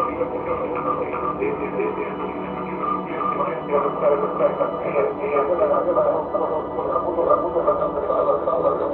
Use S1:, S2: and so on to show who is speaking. S1: Gracias.